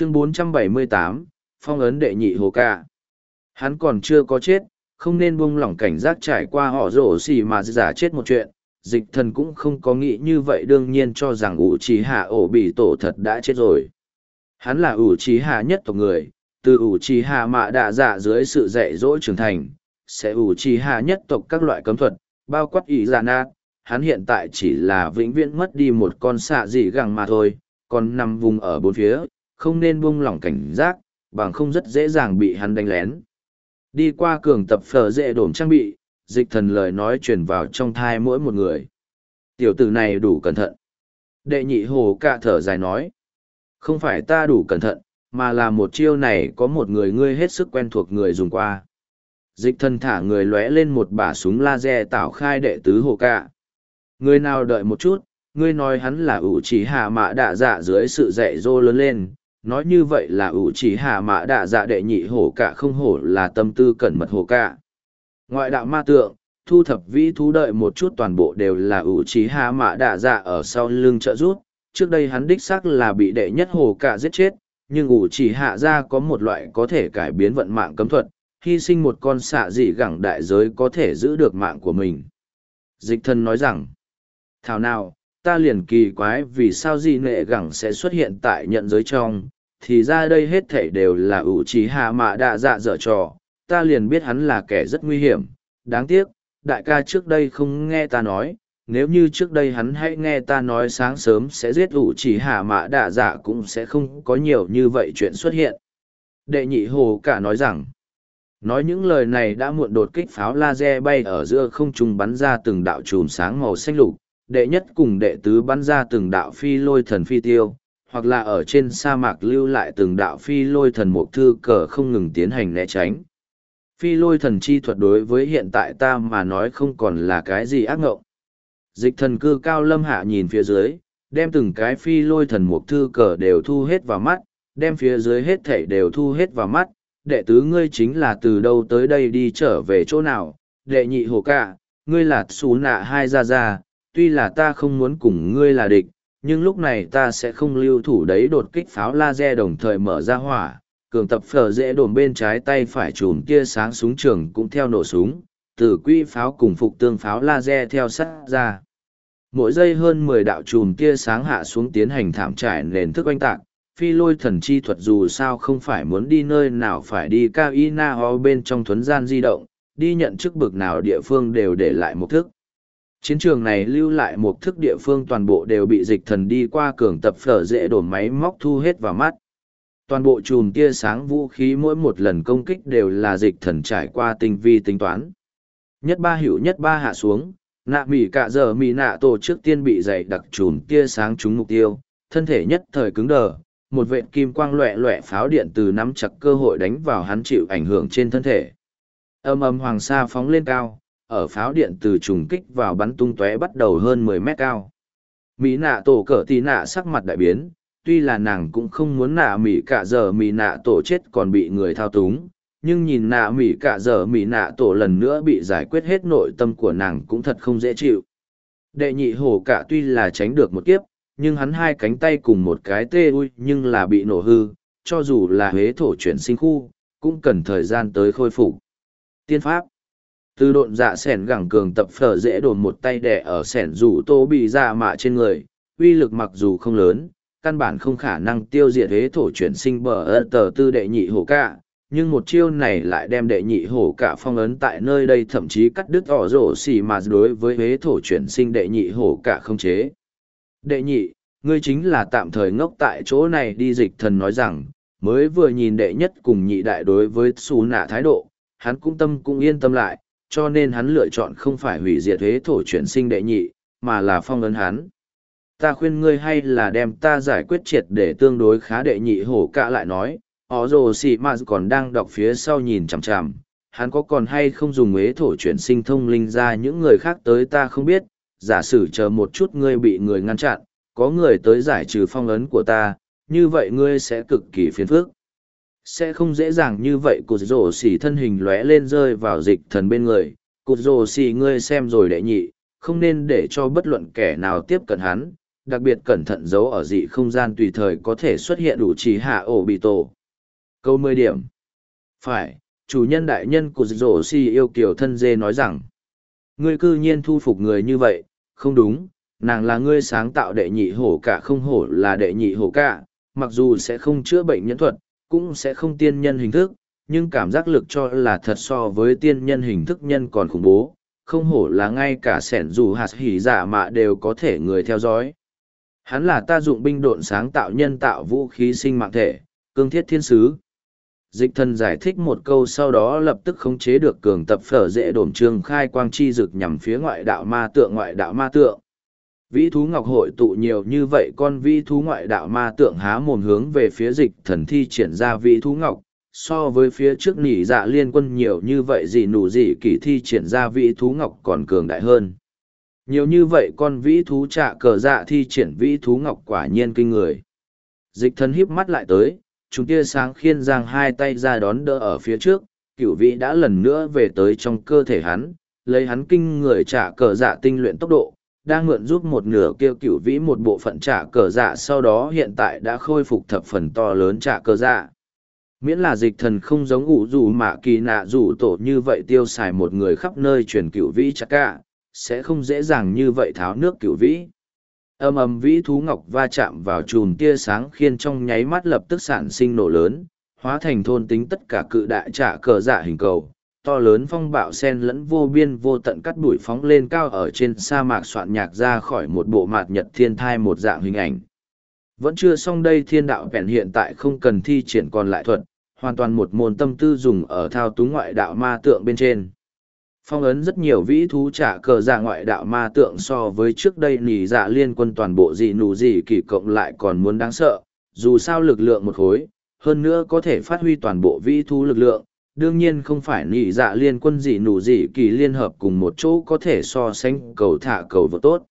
chương 478, phong ấn đệ nhị hồ ca. Hắn còn chưa có chết không nên buông lỏng cảnh giác trải qua họ rổ xì mà giả chết một chuyện. Dịch thần cũng không có nghĩ như vậy đương nhiên cho rằng ủ trí hạ ổ bị tổ thật đã chết rồi. Hắn là ủ trí hạ nhất tộc người từ ủ trí hạ mạ đạ dạ dưới sự dạy dỗ trưởng thành sẽ ủ trí hạ nhất tộc các loại cấm thuật bao quát ý dạ nát. Hắn hiện tại chỉ là vĩnh viễn mất đi một con xạ dị gẳng mà thôi còn nằm vùng ở bốn phía không nên buông lỏng cảnh giác, bằng không rất dễ dàng bị hắn đánh lén. Đi qua cường tập phở dễ đổm trang bị, dịch thần lời nói truyền vào trong thai mỗi một người. Tiểu tử này đủ cẩn thận. Đệ nhị hồ cạ thở dài nói. Không phải ta đủ cẩn thận, mà là một chiêu này có một người ngươi hết sức quen thuộc người dùng qua. Dịch thần thả người lóe lên một bả súng laser tạo khai đệ tứ hồ cạ. Người nào đợi một chút, ngươi nói hắn là ủ chỉ hạ mạ đạ dạ dưới sự dạy dỗ lớn lên nói như vậy là ủ chỉ hạ mã đạ dạ đệ nhị hổ cả không hổ là tâm tư cẩn mật hổ cả. Ngoại đạo ma tượng, thu thập vĩ thú đợi một chút toàn bộ đều là ủ chỉ hạ mã đạ dạ ở sau lưng trợ rút trước đây hắn đích xác là bị đệ nhất hổ cả giết chết, nhưng ủ chỉ hạ ra có một loại có thể cải biến vận mạng cấm thuật, hy sinh một con xạ dị gẳng đại giới có thể giữ được mạng của mình. Dịch thân nói rằng, thảo nào ta liền kỳ quái vì sao di nệ gẳng sẽ xuất hiện tại nhận giới trong, thì ra đây hết thảy đều là ủ trí hạ mạ đạ dạ dở trò, ta liền biết hắn là kẻ rất nguy hiểm. Đáng tiếc, đại ca trước đây không nghe ta nói, nếu như trước đây hắn hãy nghe ta nói sáng sớm sẽ giết ủ chỉ hạ mạ đạ dạ cũng sẽ không có nhiều như vậy chuyện xuất hiện. Đệ nhị hồ cả nói rằng, nói những lời này đã muộn đột kích pháo laser bay ở giữa không trung bắn ra từng đạo chùm sáng màu xanh lục đệ nhất cùng đệ tứ bắn ra từng đạo phi lôi thần phi tiêu, hoặc là ở trên sa mạc lưu lại từng đạo phi lôi thần mục thư cờ không ngừng tiến hành né tránh. Phi lôi thần chi thuật đối với hiện tại ta mà nói không còn là cái gì ác ngộng. Dịch thần cư cao lâm hạ nhìn phía dưới, đem từng cái phi lôi thần mục thư cờ đều thu hết vào mắt, đem phía dưới hết thảy đều thu hết vào mắt. Đệ tứ ngươi chính là từ đâu tới đây đi trở về chỗ nào, đệ nhị hồ cả ngươi là xú nạ hai ra ra, tuy là ta không muốn cùng ngươi là địch, nhưng lúc này ta sẽ không lưu thủ đấy đột kích pháo laser đồng thời mở ra hỏa. Cường tập phở dễ đồn bên trái tay phải chùm tia sáng súng trường cũng theo nổ súng, từ quỹ pháo cùng phục tương pháo laser theo sát ra. Mỗi giây hơn mười đạo chùm tia sáng hạ xuống tiến hành thảm trải nền thức oanh tạc, phi lôi thần chi thuật dù sao không phải muốn đi nơi nào phải đi cao y na ho bên trong thuấn gian di động, đi nhận chức bực nào địa phương đều để lại một thức. Chiến trường này lưu lại một thức địa phương toàn bộ đều bị dịch thần đi qua cường tập phở dễ đổ máy móc thu hết vào mắt. Toàn bộ chùm tia sáng vũ khí mỗi một lần công kích đều là dịch thần trải qua tinh vi tính toán. Nhất ba hiệu nhất ba hạ xuống, nạ mỉ cả giờ mỉ nạ tổ trước tiên bị dày đặc chùm tia sáng trúng mục tiêu, thân thể nhất thời cứng đờ, một vệt kim quang loẹ loẹ pháo điện từ nắm chặt cơ hội đánh vào hắn chịu ảnh hưởng trên thân thể. Âm âm hoàng sa phóng lên cao, ở pháo điện từ trùng kích vào bắn tung tóe bắt đầu hơn mười mét cao. Mỹ nạ tổ cỡ tì nạ sắc mặt đại biến, tuy là nàng cũng không muốn nạ Mỹ cả giờ Mỹ nạ tổ chết còn bị người thao túng, nhưng nhìn nạ Mỹ cả giờ Mỹ nạ tổ lần nữa bị giải quyết hết nội tâm của nàng cũng thật không dễ chịu. Đệ nhị hổ cả tuy là tránh được một kiếp, nhưng hắn hai cánh tay cùng một cái tê ui nhưng là bị nổ hư, cho dù là huế thổ chuyển sinh khu, cũng cần thời gian tới khôi phục. Tiên pháp từ độn dạ sẻn gẳng cường tập phở dễ đồn một tay đẻ ở sẻn rủ tô bị ra dạ mạ trên người, uy lực mặc dù không lớn, căn bản không khả năng tiêu diệt thế thổ chuyển sinh bờ ơ tờ tư đệ nhị hổ cả, nhưng một chiêu này lại đem đệ nhị hổ cả phong ấn tại nơi đây thậm chí cắt đứt ỏ rổ xì mà đối với huế thổ chuyển sinh đệ nhị hổ cả không chế. Đệ nhị, ngươi chính là tạm thời ngốc tại chỗ này đi, dịch thần nói rằng, mới vừa nhìn đệ nhất cùng nhị đại đối với xù nạ thái độ, hắn cũng tâm cũng yên tâm lại cho nên hắn lựa chọn không phải hủy diệt thuế thổ chuyển sinh đệ nhị, mà là phong ấn hắn. Ta khuyên ngươi hay là đem ta giải quyết triệt để tương đối khá đệ nhị hổ cạ lại nói, ó rồ xì mà còn đang đọc phía sau nhìn chằm chằm, hắn có còn hay không dùng ế thổ chuyển sinh thông linh ra những người khác tới ta không biết, giả sử chờ một chút ngươi bị người ngăn chặn, có người tới giải trừ phong ấn của ta, như vậy ngươi sẽ cực kỳ phiền phức sẽ không dễ dàng như vậy cụt rổ xỉ thân hình lóe lên rơi vào dịch thần bên người cụt rổ xỉ ngươi xem rồi đệ nhị không nên để cho bất luận kẻ nào tiếp cận hắn đặc biệt cẩn thận giấu ở dị không gian tùy thời có thể xuất hiện đủ trì hạ ổ bị tổ. Câu mười điểm. Phải, chủ nhân đại nhân của rổ si yêu kiều thân dê nói rằng, ngươi cư nhiên thu phục người như vậy, không đúng, nàng là ngươi sáng tạo đệ nhị hổ cả không hổ là đệ nhị hổ cả, mặc dù sẽ không chữa bệnh nhân thuật, cũng sẽ không tiên nhân hình thức, nhưng cảm giác lực cho là thật so với tiên nhân hình thức nhân còn khủng bố, không hổ là ngay cả sẻn dù hạt hỉ giả mạ đều có thể người theo dõi. Hắn là ta dụng binh độn sáng tạo nhân tạo vũ khí sinh mạng thể, cương thiết thiên sứ. Dịch thần giải thích một câu sau đó lập tức khống chế được cường tập phở dễ đổm trường khai quang chi dực nhằm phía ngoại đạo ma tượng ngoại đạo ma tượng. Vĩ thú ngọc hội tụ nhiều như vậy con vĩ thú ngoại đạo ma tượng há mồm hướng về phía dịch thần thi triển ra vĩ thú ngọc, so với phía trước nỉ dạ liên quân nhiều như vậy gì nụ gì kỳ thi triển ra vĩ thú ngọc còn cường đại hơn. Nhiều như vậy con vĩ thú trạ cờ dạ thi triển vĩ thú ngọc quả nhiên kinh người. Dịch thần híp mắt lại tới, chúng tia sáng khiên giang hai tay ra đón đỡ ở phía trước, cửu vĩ đã lần nữa về tới trong cơ thể hắn, lấy hắn kinh người trả cờ dạ tinh luyện tốc độ, đang mượn giúp một nửa kêu cửu vĩ một bộ phận trả cờ dạ sau đó hiện tại đã khôi phục thập phần to lớn trả cờ dạ. Miễn là dịch thần không giống ủ dù mạ kỳ nạ dù tổ như vậy tiêu xài một người khắp nơi truyền cửu vĩ chắc cả, dạ, sẽ không dễ dàng như vậy tháo nước cửu vĩ âm ầm vĩ thú ngọc va chạm vào chùm tia sáng khiên trong nháy mắt lập tức sản sinh nổ lớn hóa thành thôn tính tất cả cự đại trả cờ dạ hình cầu to lớn phong bạo sen lẫn vô biên vô tận cắt đuổi phóng lên cao ở trên sa mạc soạn nhạc ra khỏi một bộ mạt nhật thiên thai một dạng hình ảnh. Vẫn chưa xong đây thiên đạo vẹn hiện tại không cần thi triển còn lại thuật, hoàn toàn một môn tâm tư dùng ở thao túng ngoại đạo ma tượng bên trên. Phong ấn rất nhiều vĩ thú trả cờ giả ngoại đạo ma tượng so với trước đây nỉ dạ liên quân toàn bộ gì nụ gì kỳ cộng lại còn muốn đáng sợ, dù sao lực lượng một khối, hơn nữa có thể phát huy toàn bộ vĩ thú lực lượng đương nhiên không phải nị dạ liên quân gì nụ gì kỳ liên hợp cùng một chỗ có thể so sánh cầu thả cầu vượt tốt.